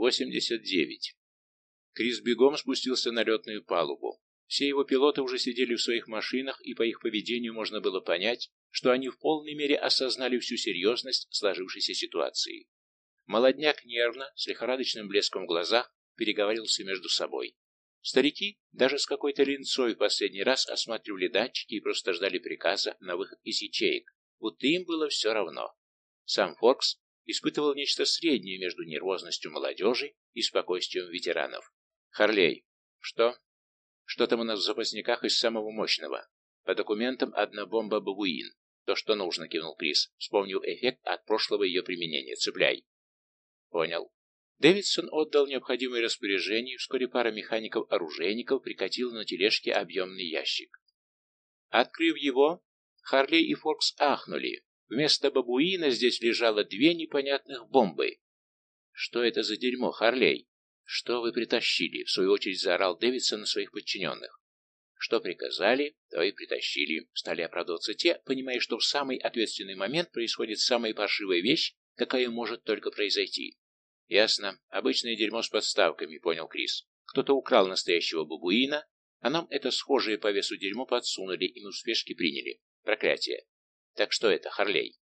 89. Крис бегом спустился на летную палубу. Все его пилоты уже сидели в своих машинах, и по их поведению можно было понять, что они в полной мере осознали всю серьезность сложившейся ситуации. Молодняк нервно, с лихорадочным блеском в глазах, переговаривался между собой. Старики даже с какой-то линцой в последний раз осматривали датчики и просто ждали приказа на выход из ячеек, будто им было все равно. Сам Форкс испытывал нечто среднее между нервозностью молодежи и спокойствием ветеранов. «Харлей, что?» «Что там у нас в запасниках из самого мощного?» «По документам одна бомба «Бабуин». «То, что нужно», — кивнул Крис, вспомнил эффект от прошлого ее применения. «Цепляй». «Понял». Дэвидсон отдал необходимые распоряжения, и вскоре пара механиков-оружейников прикатила на тележке объемный ящик. Открыв его, Харлей и Форкс ахнули. Вместо бабуина здесь лежало две непонятных бомбы. «Что это за дерьмо, Харлей?» «Что вы притащили?» — в свою очередь заорал Дэвидсон на своих подчиненных. Что приказали, то и притащили. Стали оправдываться те, понимая, что в самый ответственный момент происходит самая паршивая вещь, какая может только произойти. «Ясно. Обычное дерьмо с подставками», — понял Крис. «Кто-то украл настоящего бабуина, а нам это схожее по весу дерьмо подсунули, и мы в спешке приняли. Проклятие. Так что это, Харлей?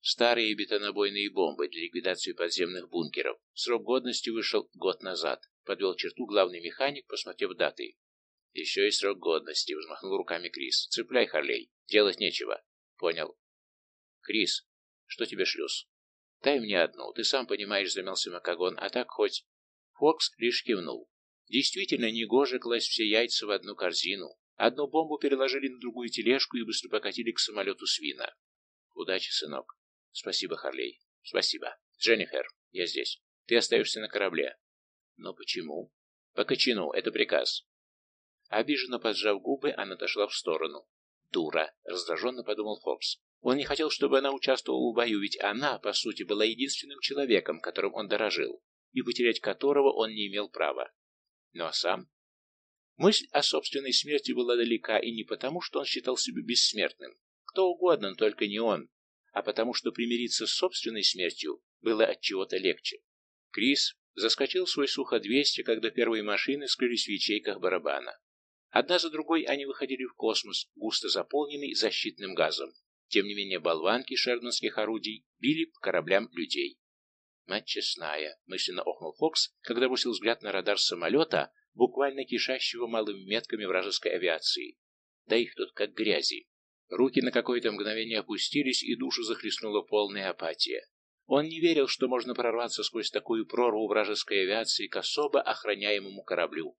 Старые бетонобойные бомбы для ликвидации подземных бункеров. Срок годности вышел год назад. Подвел черту главный механик, посмотрев даты. Еще и срок годности, взмахнул руками Крис. Цепляй, Харлей. Делать нечего. Понял. Крис, что тебе шлюз? Дай мне одну. Ты сам понимаешь, замялся Макагон, а так хоть... Фокс лишь кивнул. Действительно, негоже класть все яйца в одну корзину. Одну бомбу переложили на другую тележку и быстро покатили к самолету свина. Удачи, сынок. Спасибо, Харлей. Спасибо. Дженнифер, я здесь. Ты остаешься на корабле. Но почему? По кочану, это приказ. Обиженно поджав губы, она отошла в сторону. Дура, раздраженно подумал Фокс. Он не хотел, чтобы она участвовала в бою, ведь она, по сути, была единственным человеком, которым он дорожил, и потерять которого он не имел права. Ну а сам Мысль о собственной смерти была далека, и не потому, что он считал себя бессмертным. Кто угодно, но только не он. А потому, что примириться с собственной смертью было от чего-то легче. Крис заскочил в свой Сухо-200, когда первые машины скрылись в ячейках барабана. Одна за другой они выходили в космос, густо заполненный защитным газом. Тем не менее, болванки шернонских орудий били по кораблям людей. «Мать честная», — мысленно охнул Фокс, когда бросил взгляд на радар самолета, буквально кишащего малыми метками вражеской авиации. Да их тут как грязи. Руки на какое-то мгновение опустились, и душу захлестнула полная апатия. Он не верил, что можно прорваться сквозь такую прорву вражеской авиации к особо охраняемому кораблю.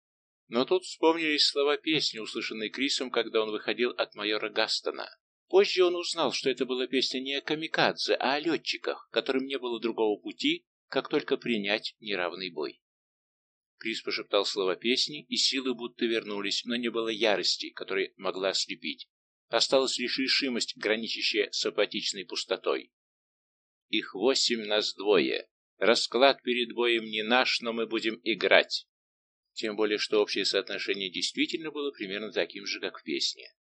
Но тут вспомнились слова песни, услышанной Крисом, когда он выходил от майора Гастона. Позже он узнал, что это была песня не о камикадзе, а о летчиках, которым не было другого пути, как только принять неравный бой. Крис пошептал слова песни, и силы будто вернулись, но не было ярости, которая могла ослепить. Осталась лишь решимость, граничащая с апатичной пустотой. Их восемь, нас двое. Расклад перед боем не наш, но мы будем играть. Тем более, что общее соотношение действительно было примерно таким же, как в песне.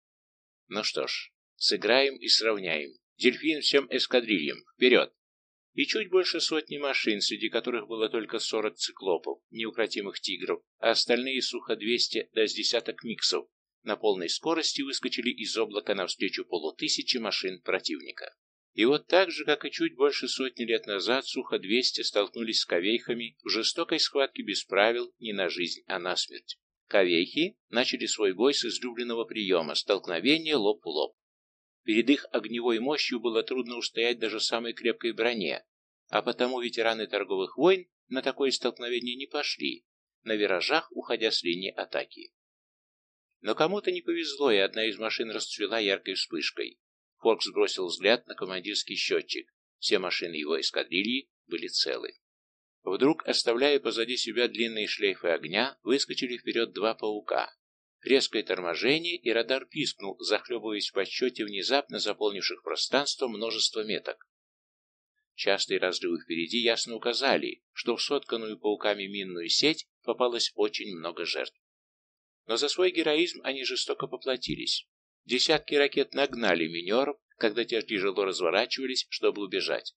Ну что ж, сыграем и сравняем. Дельфин всем эскадрильям. Вперед! И чуть больше сотни машин, среди которых было только 40 циклопов, неукротимых тигров, а остальные сухо 200 да с десяток миксов, на полной скорости выскочили из облака навстречу полутысячи машин противника. И вот так же, как и чуть больше сотни лет назад, Сухо-200 столкнулись с ковейхами в жестокой схватке без правил не на жизнь, а на смерть. Ковейхи начали свой бой с излюбленного приема – столкновения лоб в лоб. Перед их огневой мощью было трудно устоять даже самой крепкой броне, а потому ветераны торговых войн на такое столкновение не пошли, на виражах уходя с линии атаки. Но кому-то не повезло, и одна из машин расцвела яркой вспышкой. Форкс бросил взгляд на командирский счетчик. Все машины его эскадрильи были целы. Вдруг, оставляя позади себя длинные шлейфы огня, выскочили вперед два паука. Резкое торможение, и радар пискнул, захлебываясь в подсчете внезапно заполнивших пространство множество меток. Частые разрывы впереди ясно указали, что в сотканную пауками минную сеть попалось очень много жертв. Но за свой героизм они жестоко поплатились. Десятки ракет нагнали минеров, когда те тяжело разворачивались, чтобы убежать.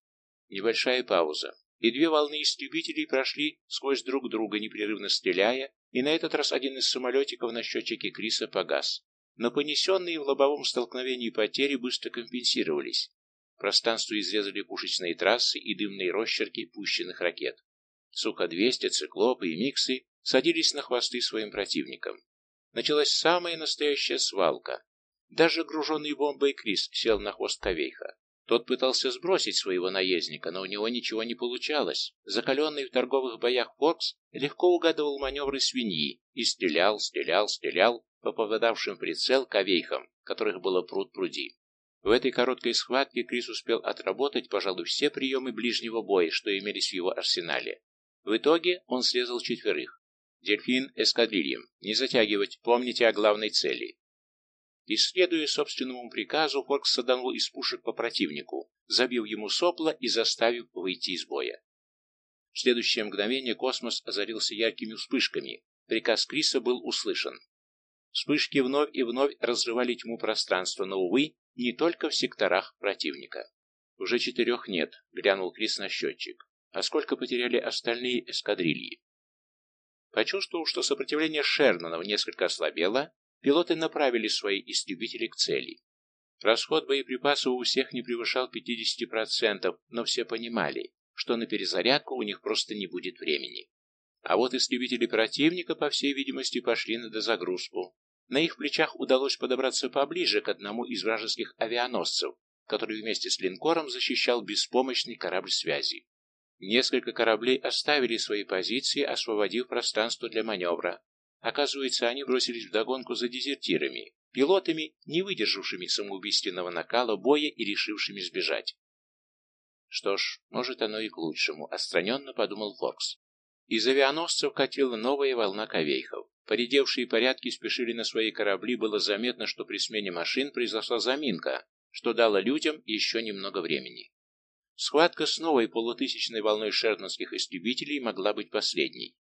Небольшая пауза. и две волны истребителей прошли сквозь друг друга, непрерывно стреляя, и на этот раз один из самолетиков на счетчике Криса погас. Но понесенные в лобовом столкновении потери быстро компенсировались. Пространство изрезали пушечные трассы и дымные росчерки пущенных ракет. Суха-200, циклопы и миксы садились на хвосты своим противникам. Началась самая настоящая свалка. Даже груженный бомбой Крис сел на хвост Ковейха. Тот пытался сбросить своего наездника, но у него ничего не получалось. Закаленный в торговых боях Фокс легко угадывал маневры свиньи и стрелял, стрелял, стрелял по попадавшим в прицел ковейхам, которых было пруд-пруди. В этой короткой схватке Крис успел отработать, пожалуй, все приемы ближнего боя, что имелись в его арсенале. В итоге он срезал четверых. Дельфин эскадрильем. Не затягивать, помните о главной цели. Исследуя собственному приказу, Форкс саданул из пушек по противнику, забив ему сопла и заставив выйти из боя. В следующее мгновение космос озарился яркими вспышками. Приказ Криса был услышан. Вспышки вновь и вновь разрывали тьму пространства, но, увы, не только в секторах противника. «Уже четырех нет», — глянул Крис на счетчик. «А сколько потеряли остальные эскадрильи?» Почувствовав, что сопротивление Шернанов несколько ослабело, пилоты направили свои истребители к цели. Расход боеприпасов у всех не превышал 50%, но все понимали, что на перезарядку у них просто не будет времени. А вот истребители противника, по всей видимости, пошли на дозагрузку. На их плечах удалось подобраться поближе к одному из вражеских авианосцев, который вместе с линкором защищал беспомощный корабль связи. Несколько кораблей оставили свои позиции, освободив пространство для маневра, Оказывается, они бросились вдогонку за дезертирами, пилотами, не выдержавшими самоубийственного накала боя и решившими сбежать. Что ж, может оно и к лучшему, отстраненно подумал Фокс. Из авианосцев катила новая волна ковейхов. Поредевшие порядки спешили на свои корабли, было заметно, что при смене машин произошла заминка, что дало людям еще немного времени. Схватка с новой полутысячной волной шернонских истребителей могла быть последней.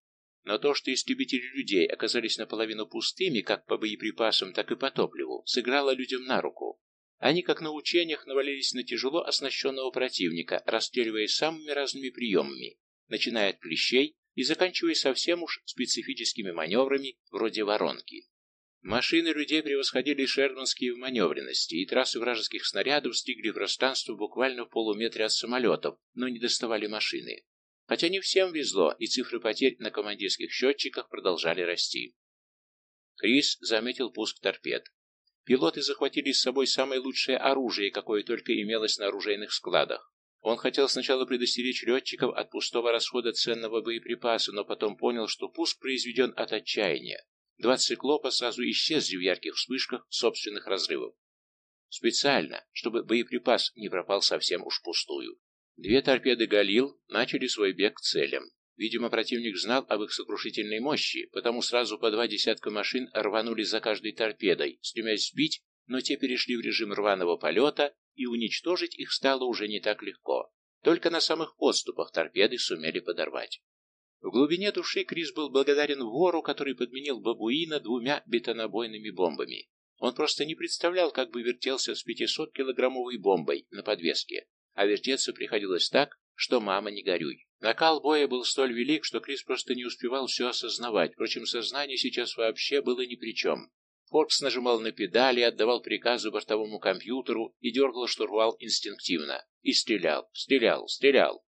Но то, что истребители людей оказались наполовину пустыми, как по боеприпасам, так и по топливу, сыграло людям на руку. Они, как на учениях, навалились на тяжело оснащенного противника, расстреливая самыми разными приемами, начиная от клещей и заканчивая совсем уж специфическими маневрами, вроде воронки. Машины людей превосходили шерманские в маневренности, и трассы вражеских снарядов стигли пространство буквально в полуметре от самолетов, но не доставали машины. Хотя не всем везло, и цифры потерь на командирских счетчиках продолжали расти. Крис заметил пуск торпед. Пилоты захватили с собой самое лучшее оружие, какое только имелось на оружейных складах. Он хотел сначала предостеречь летчиков от пустого расхода ценного боеприпаса, но потом понял, что пуск произведен от отчаяния. Два циклопа сразу исчезли в ярких вспышках собственных разрывов. Специально, чтобы боеприпас не пропал совсем уж пустую. Две торпеды «Галил» начали свой бег к целям. Видимо, противник знал об их сокрушительной мощи, потому сразу по два десятка машин рванули за каждой торпедой, стремясь сбить, но те перешли в режим рваного полета, и уничтожить их стало уже не так легко. Только на самых подступах торпеды сумели подорвать. В глубине души Крис был благодарен вору, который подменил бабуина двумя бетонобойными бомбами. Он просто не представлял, как бы вертелся с 500-килограммовой бомбой на подвеске, а вертеться приходилось так, что мама не горюй. Накал боя был столь велик, что Крис просто не успевал все осознавать, впрочем, сознание сейчас вообще было ни при чем. Форкс нажимал на педали, отдавал приказы бортовому компьютеру и дергал штурвал инстинктивно. И стрелял, стрелял, стрелял.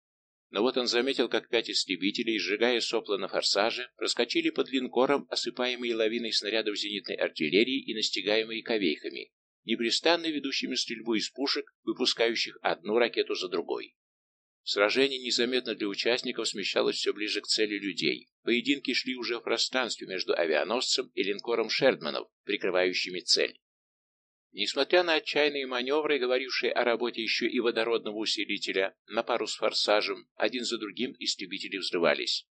Но вот он заметил, как пять истребителей, сжигая сопла на форсаже, проскочили под линкором, осыпаемые лавиной снарядов зенитной артиллерии и настигаемые ковейками, непрестанно ведущими стрельбу из пушек, выпускающих одну ракету за другой. Сражение незаметно для участников смещалось все ближе к цели людей. Поединки шли уже в пространстве между авианосцем и линкором Шердманов, прикрывающими цель. Несмотря на отчаянные маневры, говорившие о работе еще и водородного усилителя, на пару с форсажем, один за другим истребители взрывались.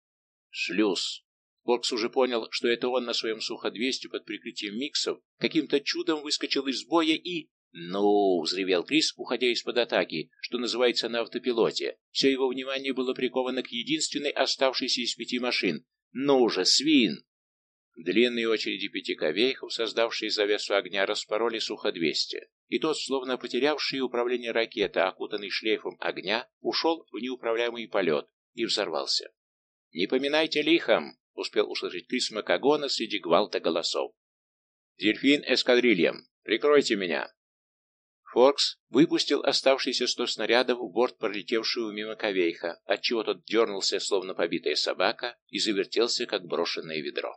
Шлюз. Фокс уже понял, что это он на своем Сухо-200 под прикрытием миксов каким-то чудом выскочил из боя и... «Ну!» — взревел Крис, уходя из-под атаки, что называется на автопилоте. Все его внимание было приковано к единственной оставшейся из пяти машин. «Ну же, свин!» Длинные очереди пяти ковейхов, создавшие завесу огня, распороли Сухо-200, и тот, словно потерявший управление ракеты, окутанный шлейфом огня, ушел в неуправляемый полет, и взорвался. «Не поминайте лихом!» — успел услышать Крис Макагона среди гвалта голосов. «Дельфин эскадрильям! Прикройте меня!» Форкс выпустил оставшиеся сто снарядов в борт пролетевшего мимо Ковейха, отчего тот дернулся, словно побитая собака, и завертелся, как брошенное ведро.